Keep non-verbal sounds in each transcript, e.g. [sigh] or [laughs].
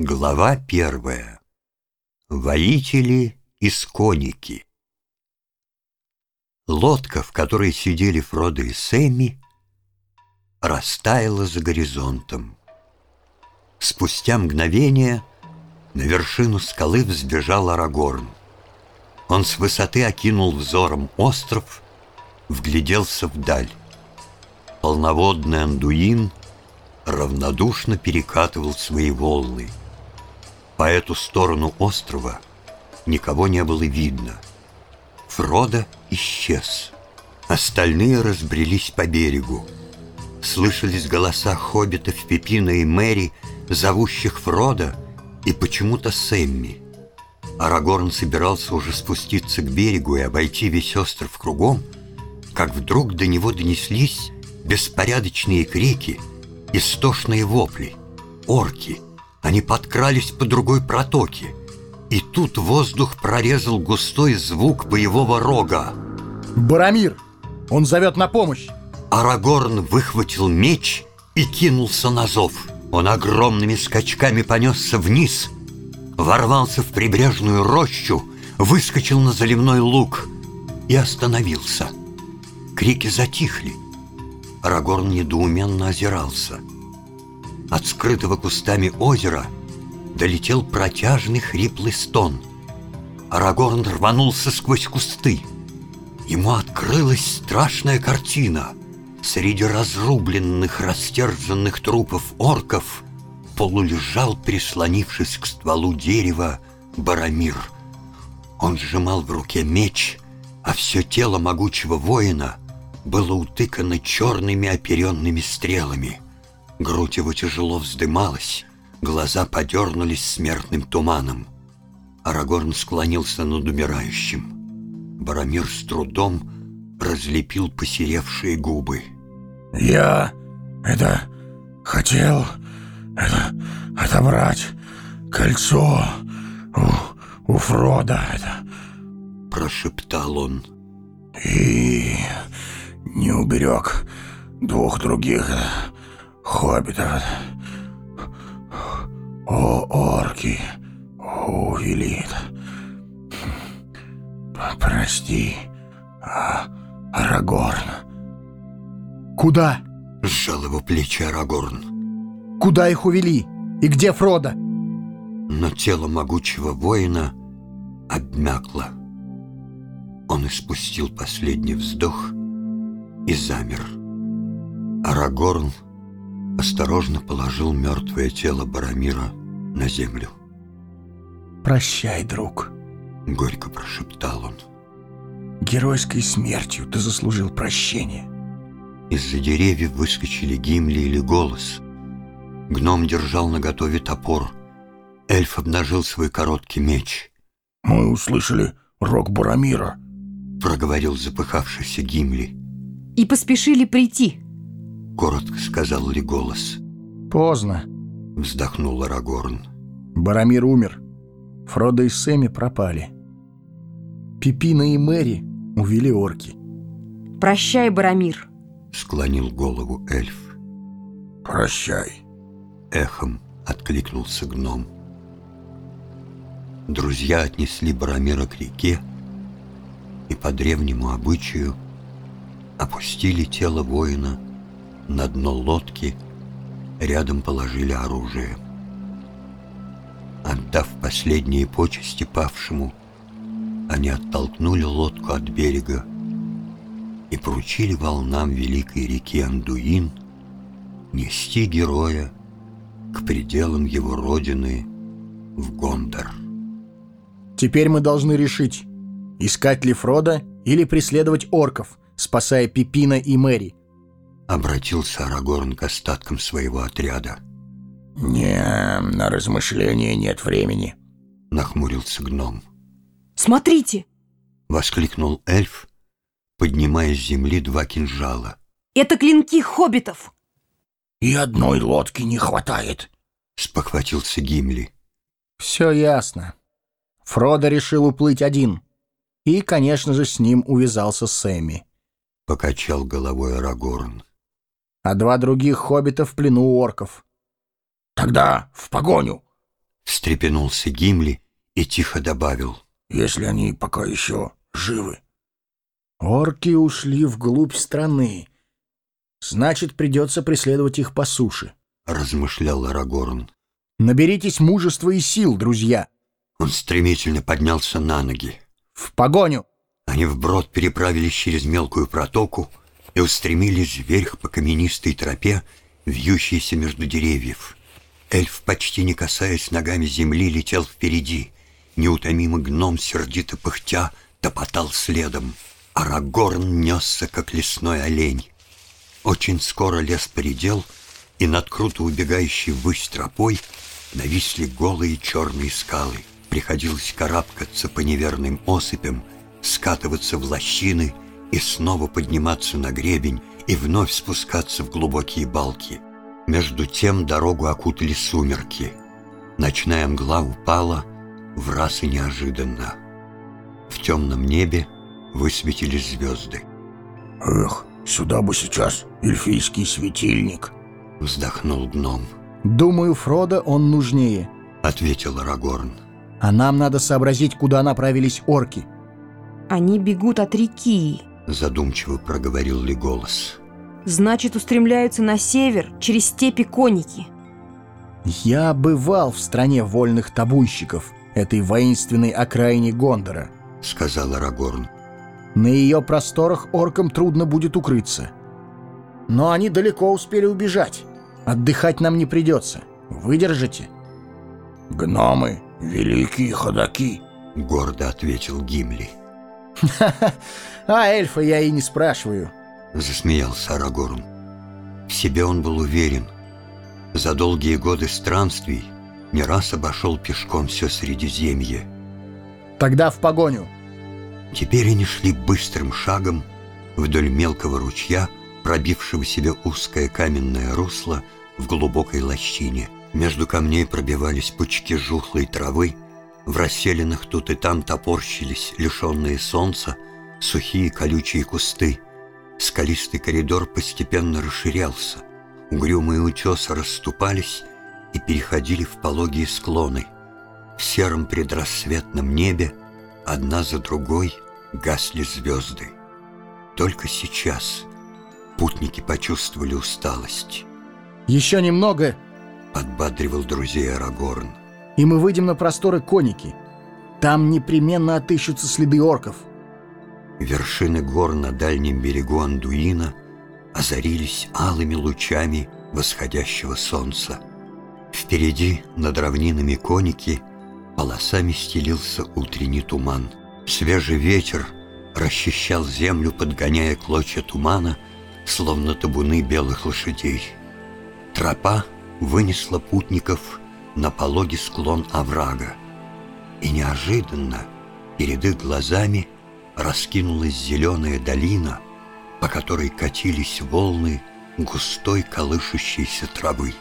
Глава первая. Воители и сконики. Лодка, в которой сидели Фродо и Сэмми, растаяла за горизонтом. Спустя мгновение на вершину скалы взбежал Арагорн. Он с высоты окинул взором остров, вгляделся вдаль. Полноводный Андуин равнодушно перекатывал свои волны — по эту сторону острова никого не было видно. Фродо исчез. Остальные разбрелись по берегу. Слышались голоса хоббитов Пепина и Мэри, зовущих Фрода и почему-то Сэмми. Арагорн собирался уже спуститься к берегу и обойти весь остров кругом, как вдруг до него донеслись беспорядочные крики, истошные вопли, орки — они подкрались по другой протоке. И тут воздух прорезал густой звук боевого рога. «Барамир! Он зовет на помощь!» Арагорн выхватил меч и кинулся на зов. Он огромными скачками понесся вниз, ворвался в прибрежную рощу, выскочил на заливной луг и остановился. Крики затихли. Арагорн недоуменно озирался — от скрытого кустами озера долетел протяжный хриплый стон. Арагорн рванулся сквозь кусты. Ему открылась страшная картина. Среди разрубленных, растерзанных трупов орков полулежал, прислонившись к стволу дерева, Барамир. Он сжимал в руке меч, а все тело могучего воина было утыкано черными оперенными стрелами — Грудь его тяжело вздымалась, глаза подернулись смертным туманом. Арагорн склонился над умирающим. Барамир с трудом разлепил посеревшие губы. «Я это хотел это отобрать кольцо у, у Фрода это...» Прошептал он. «И не уберег двух других хоббитов. О, орки, увелит. Прости, а, Арагорн. Куда? Сжал его плечи Арагорн. Куда их увели? И где Фродо? Но тело могучего воина обмякло. Он испустил последний вздох и замер. Арагорн осторожно положил мертвое тело Барамира на землю. «Прощай, друг», — горько прошептал он. «Геройской смертью ты заслужил прощение». Из-за деревьев выскочили Гимли или Голос. Гном держал наготове топор. Эльф обнажил свой короткий меч. «Мы услышали рок Барамира», — проговорил запыхавшийся Гимли. «И поспешили прийти», коротко сказал ли голос. «Поздно», — вздохнул Арагорн. «Барамир умер. Фродо и Сэмми пропали. Пипина и Мэри увели орки». «Прощай, Барамир», — склонил голову эльф. «Прощай», — эхом откликнулся гном. Друзья отнесли Барамира к реке и по древнему обычаю опустили тело воина на дно лодки, рядом положили оружие. Отдав последние почести павшему, они оттолкнули лодку от берега и поручили волнам великой реки Андуин нести героя к пределам его родины в Гондор. Теперь мы должны решить, искать ли Фрода или преследовать орков, спасая Пипина и Мэри. Обратился Арагорн к остаткам своего отряда. «Не, на размышления нет времени», — нахмурился гном. «Смотрите!» — воскликнул эльф, поднимая с земли два кинжала. «Это клинки хоббитов!» «И одной лодки не хватает», — спохватился Гимли. «Все ясно. Фродо решил уплыть один. И, конечно же, с ним увязался Сэмми», — покачал головой Арагорн а два других хоббита в плену у орков. «Тогда в погоню!» Встрепенулся Гимли и тихо добавил. Если они пока еще живы. Орки ушли вглубь страны. Значит, придется преследовать их по суше. Размышлял Арагорн. Наберитесь мужества и сил, друзья. Он стремительно поднялся на ноги. В погоню! Они вброд переправились через мелкую протоку и устремились вверх по каменистой тропе, вьющейся между деревьев. Эльф, почти не касаясь ногами земли, летел впереди. Неутомимый гном, сердито пыхтя, топотал следом. Арагорн несся, как лесной олень. Очень скоро лес поредел, и над круто убегающей ввысь тропой нависли голые черные скалы. Приходилось карабкаться по неверным осыпям, скатываться в лощины и снова подниматься на гребень и вновь спускаться в глубокие балки. Между тем дорогу окутали сумерки. Ночная мгла упала в раз и неожиданно. В темном небе высветились звезды. Эх, сюда бы сейчас эльфийский светильник. Вздохнул гном. Думаю, Фродо он нужнее. Ответил Арагорн. А нам надо сообразить, куда направились орки. Они бегут от реки. Задумчиво проговорил ли голос. Значит, устремляются на север, через степи коники. Я бывал в стране вольных табунщиков, этой воинственной окраине Гондора. Сказал Арагорн. На ее просторах оркам трудно будет укрыться. Но они далеко успели убежать. Отдыхать нам не придется. Выдержите? Гномы — великие ходаки. Гордо ответил Гимли. [laughs] А эльфа я и не спрашиваю. Засмеялся Арагорн. В себе он был уверен. За долгие годы странствий не раз обошел пешком все Средиземье. Тогда в погоню. Теперь они шли быстрым шагом вдоль мелкого ручья, пробившего себе узкое каменное русло в глубокой лощине. Между камней пробивались пучки жухлой травы, в расселенных тут и там топорщились, лишенные солнца, сухие колючие кусты. Скалистый коридор постепенно расширялся. Угрюмые утесы расступались и переходили в пологие склоны. В сером предрассветном небе одна за другой гасли звезды. Только сейчас путники почувствовали усталость. Еще немного, Подбадривал друзей Арагорн. И мы выйдем на просторы коники. Там непременно отыщутся следы орков. Вершины гор на дальнем берегу Андуина озарились алыми лучами восходящего солнца. Впереди, над равнинами коники, полосами стелился утренний туман. Свежий ветер расчищал землю, подгоняя клочья тумана, словно табуны белых лошадей. Тропа вынесла путников на пологий склон оврага. И неожиданно перед их глазами раскинулась зеленая долина, по которой катились волны густой колышущейся травы.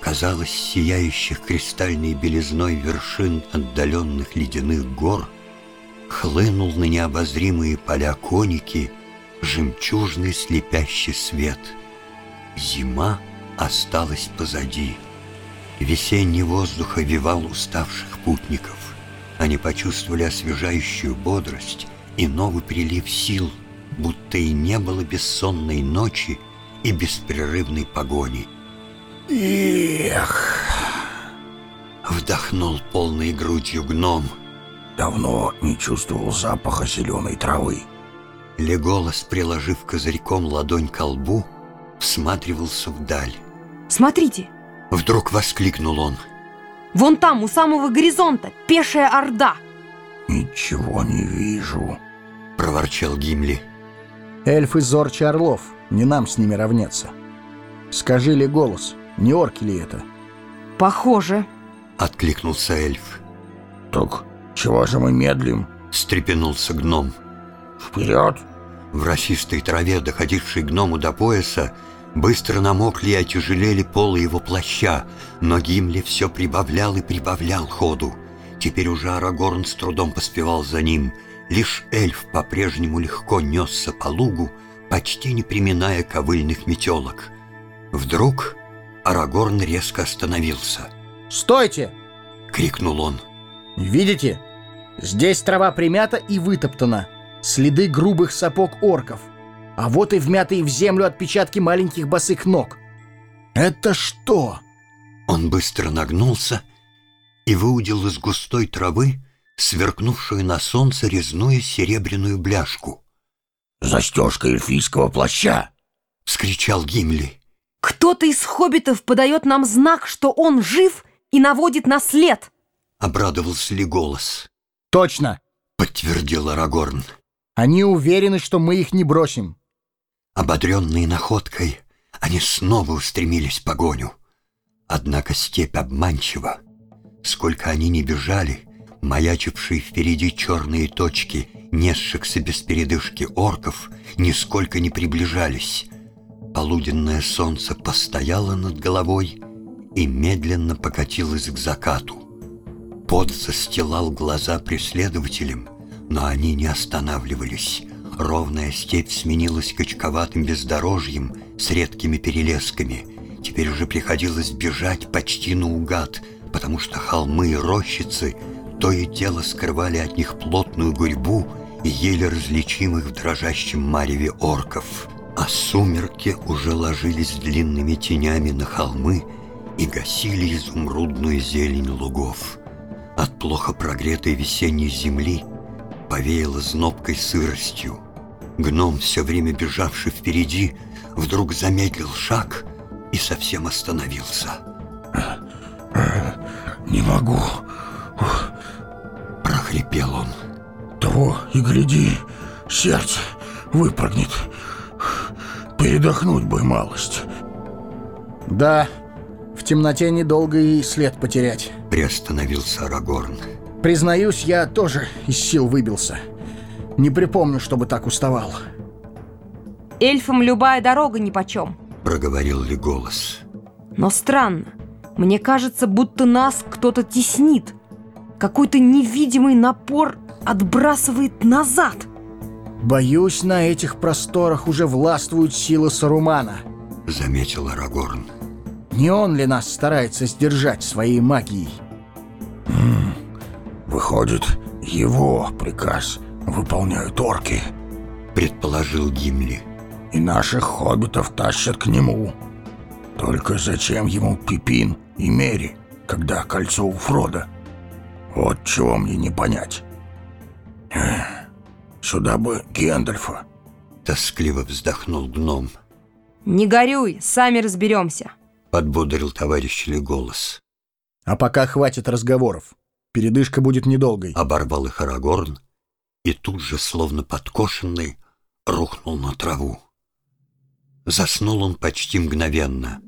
Казалось, сияющих кристальной белизной вершин отдаленных ледяных гор хлынул на необозримые поля коники жемчужный слепящий свет. Зима осталась позади. Весенний воздух овивал уставших путников. Они почувствовали освежающую бодрость и новый прилив сил, будто и не было бессонной ночи и беспрерывной погони. Эх, Вдохнул полной грудью гном. давно не чувствовал запаха зеленой травы. Леголас, приложив козырьком ладонь к лбу, всматривался вдаль. Смотрите, Вдруг воскликнул он. вон там, у самого горизонта, пешая орда. Ничего не вижу. Проворчал Гимли. Эльфы зорче орлов, не нам с ними равняться. Скажи ли голос, не орки ли это? Похоже. Откликнулся эльф. Так чего же мы медлим? Встрепенулся гном. Вперед! В росистой траве, доходившей гному до пояса, быстро намокли и отяжелели полы его плаща, но Гимли все прибавлял и прибавлял ходу. Теперь уже Арагорн с трудом поспевал за ним. Лишь эльф по-прежнему легко несся по лугу, почти не приминая ковыльных метелок. Вдруг Арагорн резко остановился. Стойте! — крикнул он. Видите? Здесь трава примята и вытоптана. Следы грубых сапог орков. А вот и вмятые в землю отпечатки маленьких босых ног. Это что? Он быстро нагнулся и выудил из густой травы сверкнувшую на солнце резную серебряную бляшку. «Застежка эльфийского плаща!» — вскричал Гимли. Кто-то из хоббитов подает нам знак, что он жив и наводит на след. Обрадовался ли голос? Точно, подтвердил Арагорн. Они уверены, что мы их не бросим. Ободренные находкой, они снова устремились в погоню. Однако степь обманчива. Сколько они не бежали, маячившие впереди черные точки, несшихся без передышки орков, нисколько не приближались. Полуденное солнце постояло над головой и медленно покатилось к закату. Пот застилал глаза преследователям, но они не останавливались. Ровная степь сменилась качковатым бездорожьем с редкими перелесками. Теперь уже приходилось бежать почти наугад, потому что холмы и рощицы то и дело скрывали от них плотную гурьбу и еле различимых в дрожащем мареве орков а сумерки уже ложились длинными тенями на холмы и гасили изумрудную зелень лугов. От плохо прогретой весенней земли повеяло знобкой сыростью. Гном, все время бежавший впереди, вдруг замедлил шаг и совсем остановился. «Не могу», — прохрипел он. «Того и гляди, сердце выпрыгнет Передохнуть бы малость. Да, в темноте недолго и след потерять. Приостановился Арагорн. Признаюсь, я тоже из сил выбился. Не припомню, чтобы так уставал. Эльфам любая дорога нипочем. Проговорил ли голос? Но странно. Мне кажется, будто нас кто-то теснит. Какой-то невидимый напор отбрасывает назад. Боюсь, на этих просторах уже властвуют силы Сарумана. Заметил Арагорн. Не он ли нас старается сдержать своей магией? Выходит, его приказ выполняют орки. Предположил Гимли. И наших хоббитов тащат к нему. Только зачем ему Пипин и Мери, когда кольцо у Фрода? Вот чего мне не понять. Эх. Сюда бы Гендальфа. Тоскливо вздохнул гном. Не горюй, сами разберемся. Подбодрил товарищ ли голос. А пока хватит разговоров. Передышка будет недолгой. Оборвал их Арагорн и тут же, словно подкошенный, рухнул на траву. Заснул он почти мгновенно.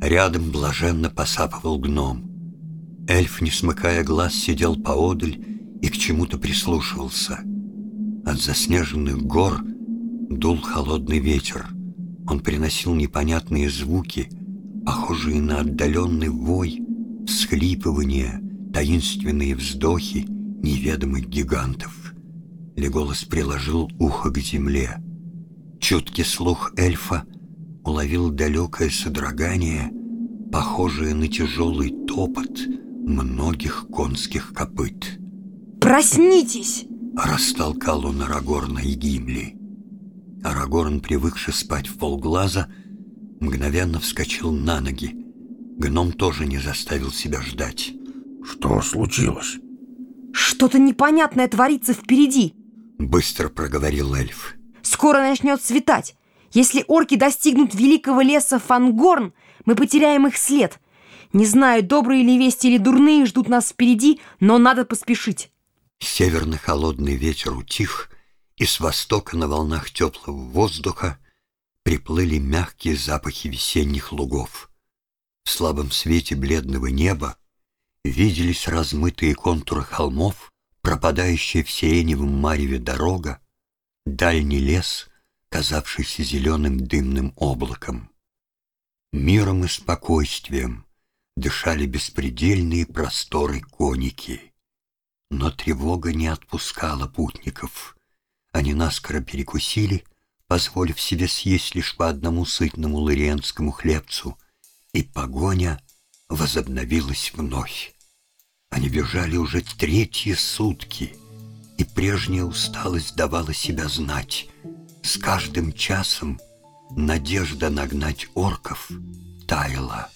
Рядом блаженно посапывал гном. Эльф, не смыкая глаз, сидел поодаль и к чему-то прислушивался — от заснеженных гор дул холодный ветер. Он приносил непонятные звуки, похожие на отдаленный вой, всхлипывания, таинственные вздохи неведомых гигантов. Леголос приложил ухо к земле. Чуткий слух эльфа уловил далекое содрогание, похожее на тяжелый топот многих конских копыт. «Проснитесь!» Растолкал он Арагорна и Гимли. Арагорн, привыкший спать в полглаза, мгновенно вскочил на ноги. Гном тоже не заставил себя ждать. «Что случилось?» «Что-то непонятное творится впереди!» Быстро проговорил эльф. «Скоро начнет светать. Если орки достигнут великого леса Фангорн, мы потеряем их след. Не знаю, добрые ли вести или дурные ждут нас впереди, но надо поспешить». Северный холодный ветер утих, и с востока на волнах теплого воздуха приплыли мягкие запахи весенних лугов. В слабом свете бледного неба виделись размытые контуры холмов, пропадающая в сиреневом мареве дорога, дальний лес, казавшийся зеленым дымным облаком. Миром и спокойствием дышали беспредельные просторы коники. Но тревога не отпускала путников. Они наскоро перекусили, позволив себе съесть лишь по одному сытному лыриенскому хлебцу, и погоня возобновилась вновь. Они бежали уже третьи сутки, и прежняя усталость давала себя знать. С каждым часом надежда нагнать орков таяла.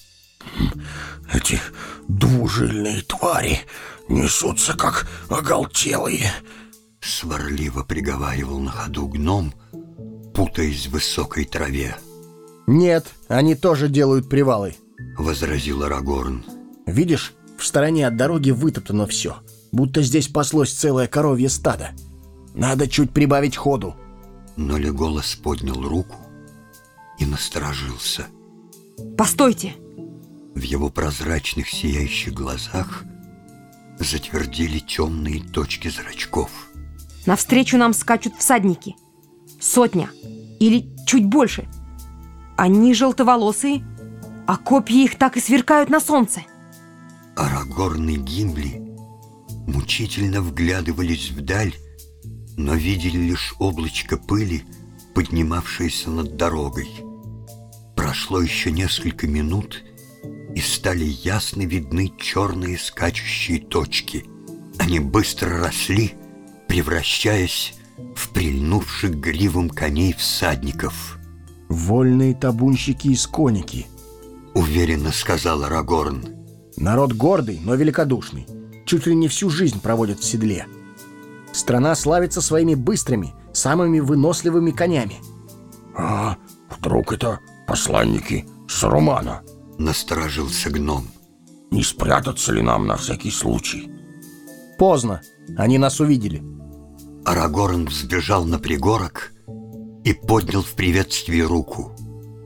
Эти двужильные твари несутся, как оголтелые. Сварливо приговаривал на ходу гном, путаясь в высокой траве. «Нет, они тоже делают привалы», — возразил Арагорн. «Видишь, в стороне от дороги вытоптано все, будто здесь паслось целое коровье стадо. Надо чуть прибавить ходу». Но Леголас поднял руку и насторожился. Постойте! В его прозрачных сияющих глазах затвердили темные точки зрачков. Навстречу нам скачут всадники. Сотня. Или чуть больше. Они желтоволосые, а копья их так и сверкают на солнце. Арагорн и Гимли мучительно вглядывались вдаль, но видели лишь облачко пыли, поднимавшееся над дорогой. Прошло еще несколько минут, и стали ясно видны черные скачущие точки. Они быстро росли, превращаясь в прильнувших гривом коней всадников. «Вольные табунщики из коники», — уверенно сказал Арагорн. «Народ гордый, но великодушный. Чуть ли не всю жизнь проводит в седле. Страна славится своими быстрыми, самыми выносливыми конями». «А вдруг это посланники Сарумана?» — насторожился гном. «Не спрятаться ли нам на всякий случай?» «Поздно. Они нас увидели». Арагорн взбежал на пригорок и поднял в приветствии руку.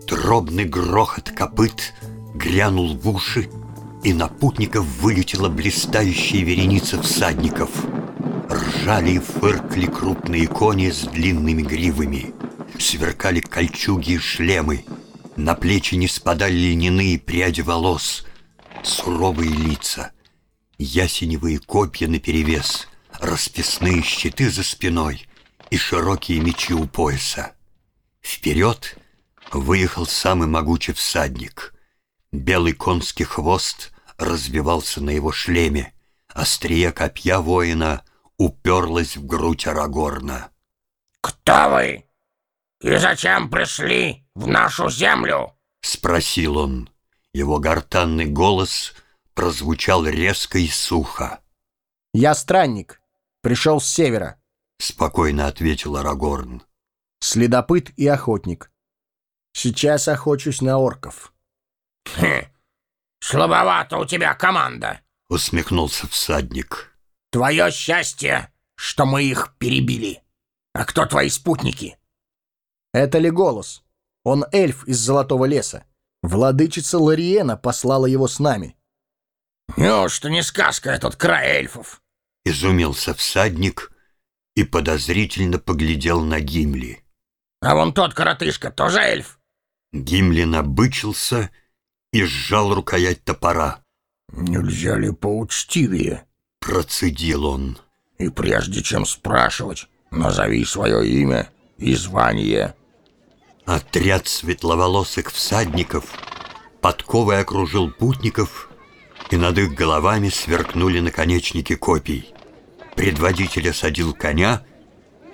Дробный грохот копыт грянул в уши, и на путников вылетела блистающая вереница всадников. Ржали и фыркли крупные кони с длинными гривами. Сверкали кольчуги и шлемы. На плечи не спадали льняные пряди волос. Суровые лица. Ясеневые копья наперевес. Расписные щиты за спиной и широкие мечи у пояса. Вперед выехал самый могучий всадник. Белый конский хвост развивался на его шлеме. Острие копья воина уперлось в грудь Арагорна. «Кто вы? И зачем пришли в нашу землю?» — спросил он. Его гортанный голос прозвучал резко и сухо. «Я странник. Пришел с севера», — спокойно ответил Арагорн. «Следопыт и охотник. Сейчас охочусь на орков». «Хм, слабовато у тебя команда», — усмехнулся всадник. «Твое счастье, что мы их перебили. А кто твои спутники?» «Это Леголус. Он эльф из Золотого леса. Владычица Лориена послала его с нами». «Неужто не сказка этот край эльфов?» Изумился всадник и подозрительно поглядел на Гимли. «А вон тот коротышка тоже эльф?» Гимли набычился и сжал рукоять топора. «Нельзя ли поучтивее?» Процедил он. «И прежде чем спрашивать, назови свое имя и звание». Отряд светловолосых всадников подковой окружил путников, и над их головами сверкнули наконечники копий. Предводитель осадил коня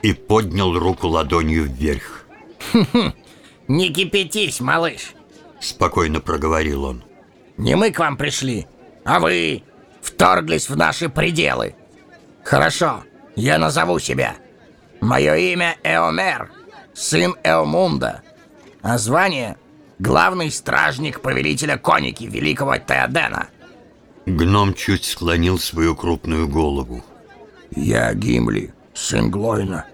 и поднял руку ладонью вверх. «Не кипятись, малыш!» — спокойно проговорил он. «Не мы к вам пришли, а вы вторглись в наши пределы. Хорошо, я назову себя. Мое имя Эомер, сын Эомунда, а звание — главный стражник повелителя коники великого Теодена». Гном чуть склонил свою крупную голову. «Я Гимли, сын Глойна,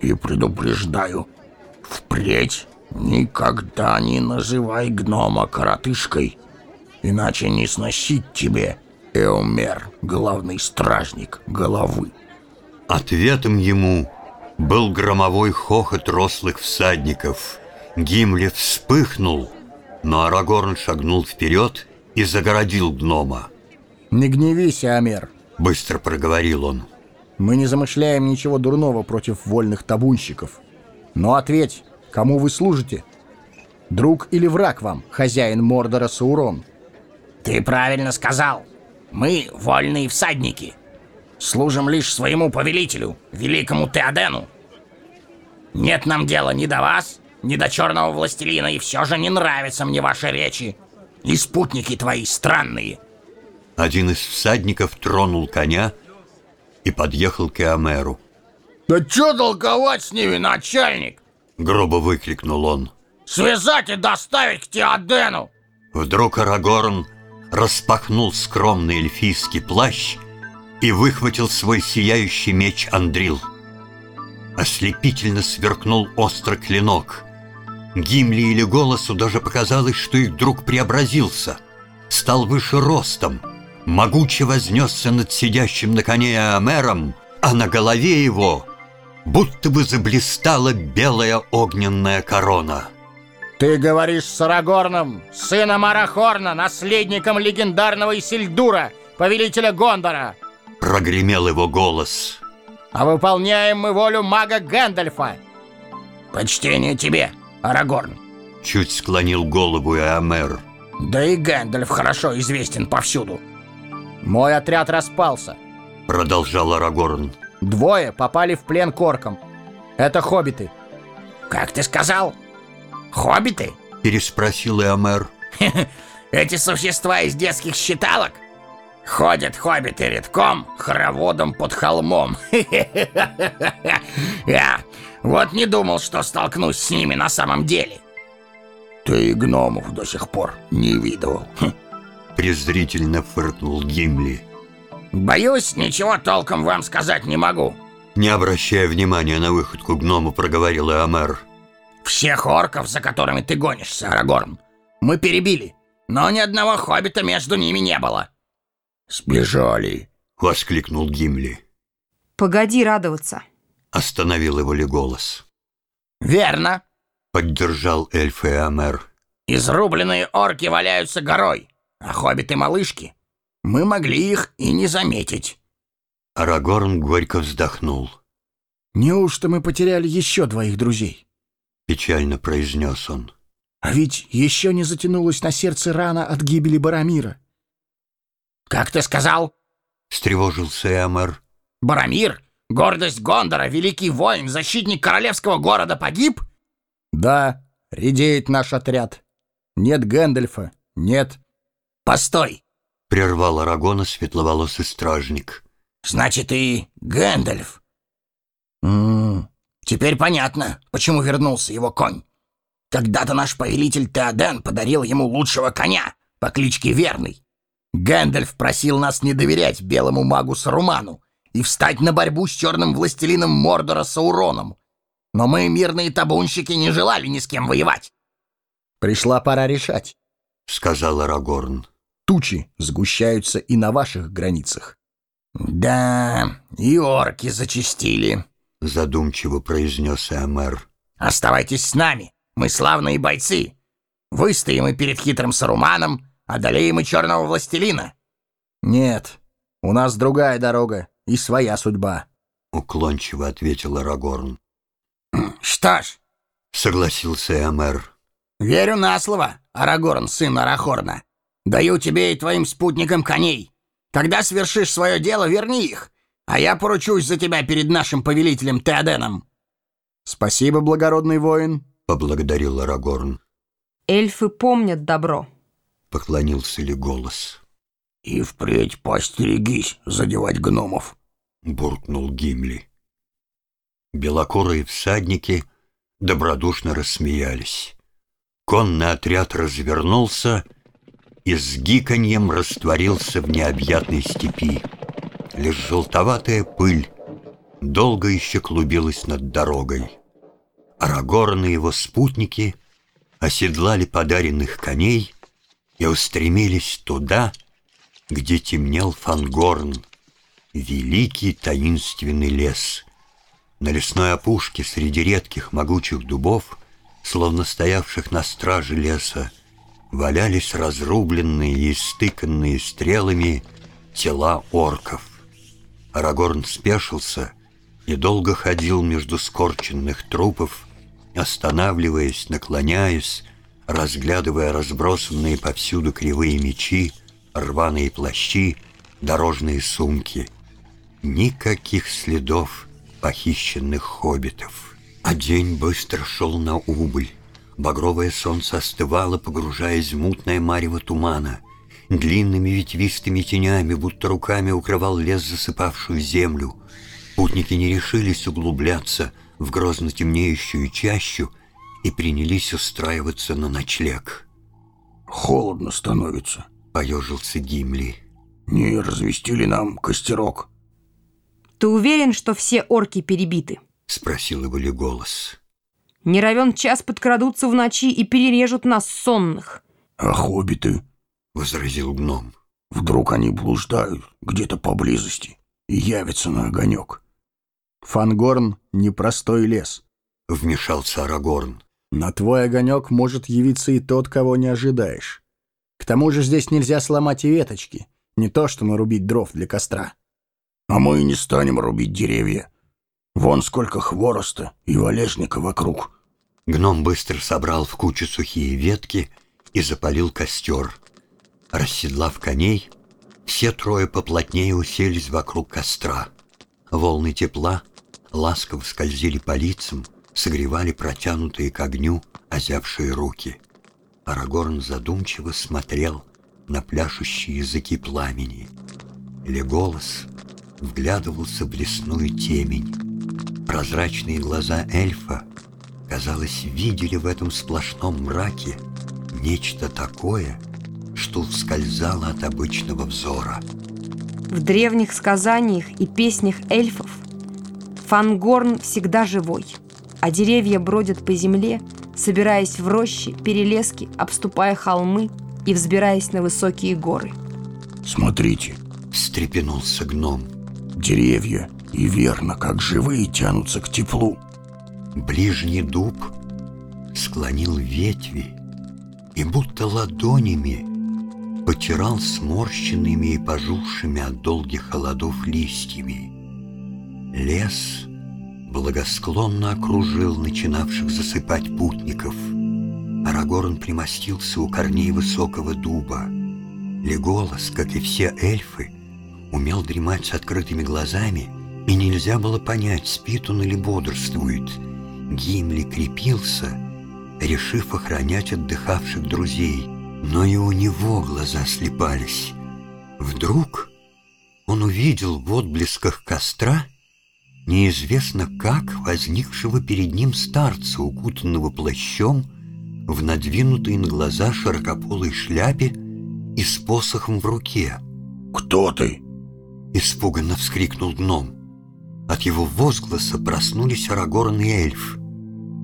и предупреждаю, впредь никогда не называй гнома коротышкой, иначе не сносить тебе, Эомер, главный стражник головы». Ответом ему был громовой хохот рослых всадников. Гимли вспыхнул, но Арагорн шагнул вперед и загородил гнома. «Не гневись, Амер», — быстро проговорил он. «Мы не замышляем ничего дурного против вольных табунщиков. Но ответь, кому вы служите? Друг или враг вам, хозяин Мордора Саурон?» «Ты правильно сказал. Мы вольные всадники. Служим лишь своему повелителю, великому Теодену. Нет нам дела ни до вас, ни до черного властелина, и все же не нравятся мне ваши речи. И спутники твои странные. Один из всадников тронул коня и подъехал к Эомеру. Да что толковать с ними, начальник? Грубо выкрикнул он. Связать и доставить к Теодену. Вдруг Арагорн распахнул скромный эльфийский плащ и выхватил свой сияющий меч Андрил. Ослепительно сверкнул острый клинок. Гимли или голосу даже показалось, что их друг преобразился. Стал выше ростом, могуче вознесся над сидящим на коне Амером, а на голове его будто бы заблистала белая огненная корона. Ты говоришь с Арагорном, сыном Арахорна, наследником легендарного Исильдура, повелителя Гондора. Прогремел его голос. А выполняем мы волю мага Гэндальфа. Почтение тебе, Арагорн. Чуть склонил голову Эомер. Да и Гэндальф хорошо известен повсюду. Мой отряд распался. Продолжал Арагорн. Двое попали в плен к оркам. Это хоббиты. Как ты сказал? Хоббиты? Переспросил Эомер. [laughs] Эти существа из детских считалок? Ходят хоббиты редком, хороводом под холмом. [laughs] Я вот не думал, что столкнусь с ними на самом деле. Ты и гномов до сих пор не видывал. [laughs] Презрительно фыркнул Гимли. Боюсь, ничего толком вам сказать не могу. Не обращая внимания на выходку гнома, проговорил Эомер. Всех орков, за которыми ты гонишься, Арагорн, мы перебили, но ни одного хоббита между ними не было. «Сбежали!» — воскликнул Гимли. Погоди радоваться. Остановил его ли голос. «Верно!» — поддержал эльф Эомер. «Изрубленные орки валяются горой, а хоббиты-малышки. Мы могли их и не заметить». Арагорн горько вздохнул. «Неужто мы потеряли еще двоих друзей?» — печально произнес он. «А ведь еще не затянулась на сердце рана от гибели Барамира». «Как ты сказал?» — встревожился Эмер. «Барамир, гордость Гондора, великий воин, защитник королевского города погиб?» «Да, редеет наш отряд. Нет Гэндальфа, нет...» «Постой!» — прервал Арагона светловолосый стражник. «Значит, и Гэндальф?» «М -м, «Теперь понятно, почему вернулся его конь. Когда-то наш повелитель Теоден подарил ему лучшего коня по кличке Верный. Гэндальф просил нас не доверять белому магу Саруману и встать на борьбу с черным властелином Мордора Сауроном. Но мы, мирные табунщики, не желали ни с кем воевать. «Пришла пора решать», — сказал Арагорн. «Тучи сгущаются и на ваших границах». «Да, и орки зачистили», — задумчиво произнес Эмер. «Оставайтесь с нами, мы славные бойцы. Выстоим и перед хитрым Саруманом, Одолеем и черного властелина?» «Нет, у нас другая дорога и своя судьба», — уклончиво ответил Арагорн. «Что ж», — согласился Эмер. «Верю на слово, Арагорн, сын Арахорна. Даю тебе и твоим спутникам коней. Когда свершишь свое дело, верни их, а я поручусь за тебя перед нашим повелителем Теоденом». «Спасибо, благородный воин», — поблагодарил Арагорн. Эльфы помнят добро поклонился ли голос. «И впредь постерегись задевать гномов», — буркнул Гимли. Белокурые всадники добродушно рассмеялись. Конный отряд развернулся и с гиканьем растворился в необъятной степи. Лишь желтоватая пыль долго еще клубилась над дорогой. Арагорн и его спутники оседлали подаренных коней и устремились туда, где темнел Фангорн, великий таинственный лес. На лесной опушке среди редких могучих дубов, словно стоявших на страже леса, валялись разрубленные и истыканные стрелами тела орков. Арагорн спешился и долго ходил между скорченных трупов, останавливаясь, наклоняясь, разглядывая разбросанные повсюду кривые мечи, рваные плащи дорожные сумки. Никаких следов похищенных хоббитов. А день быстро шел на убыль. Багровое солнце остывало, погружаясь в мутное марево тумана. Длинными ветвистыми тенями, будто руками укрывал лес засыпавшую землю. Путники не решились углубляться в грозно темнеющую чащу и принялись устраиваться на ночлег. Холодно становится. Поежился Гимли. Не развести ли нам костерок? Ты уверен, что все орки перебиты? Спросил его ли голос. Не равен час подкрадутся в ночи и перережут нас сонных. А хоббиты? Возразил гном. Вдруг они блуждают где-то поблизости и явятся на огонек. Фангорн — непростой лес. Вмешался Арагорн. На твой огонек может явиться и тот, кого не ожидаешь. К тому же здесь нельзя сломать и веточки, не то что нарубить дров для костра. А мы и не станем рубить деревья. Вон сколько хвороста и валежника вокруг. Гном быстро собрал в кучу сухие ветки и запалил костер. Расседлав коней, все трое поплотнее уселись вокруг костра. Волны тепла ласково скользили по лицам, согревали протянутые к огню озявшие руки. Арагорн задумчиво смотрел на пляшущие языки пламени. Леголос вглядывался в лесную темень. Прозрачные глаза эльфа, казалось, видели в этом сплошном мраке нечто такое, что ускользало от обычного взора. В древних сказаниях и песнях эльфов Фангорн всегда живой, а деревья бродят по земле, собираясь в рощи, перелески, обступая холмы и взбираясь на высокие горы. Смотрите, Встрепенулся гном. деревья и верно, как живые, тянутся к теплу. Ближний дуб склонил ветви и будто ладонями потирал сморщенными и пожухшими от долгих холодов листьями. Лес благосклонно окружил начинавших засыпать путников. Арагорн примостился у корней высокого дуба. Леголас, как и все эльфы, умел дремать с открытыми глазами, и нельзя было понять, спит он или бодрствует. Гимли крепился, решив охранять отдыхавших друзей, но и у него глаза слепались. Вдруг он увидел в отблесках костра неизвестно как возникшего перед ним старца, укутанного плащом, в надвинутой на глаза широкополой шляпе и с посохом в руке. Кто ты? Испуганно вскрикнул гном. От его возгласа проснулись Арагорн и эльф,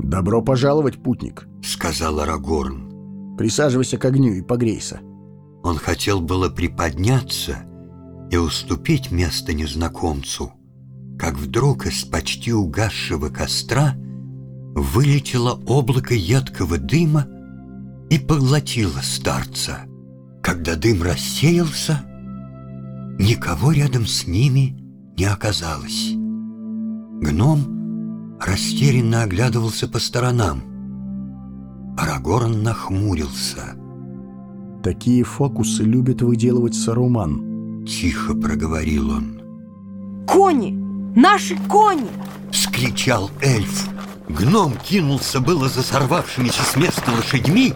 «Добро пожаловать, путник. сказал Арагорн. Присаживайся к огню и погрейся». Он хотел было приподняться и уступить место незнакомцу, как вдруг из почти угасшего костра вылетело облако едкого дыма и поглотило старца. Когда дым рассеялся, никого рядом с ними не оказалось. Гном растерянно оглядывался по сторонам. Арагорн нахмурился. Такие фокусы любит выделывать Саруман. Тихо проговорил он. Кони! Наши кони! Вскричал эльф. Гном кинулся было за сорвавшимися с места лошадьми,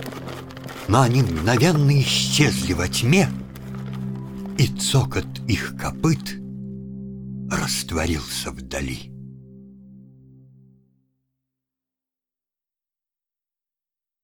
но они мгновенно исчезли во тьме, и цокот их копыт растворился вдали.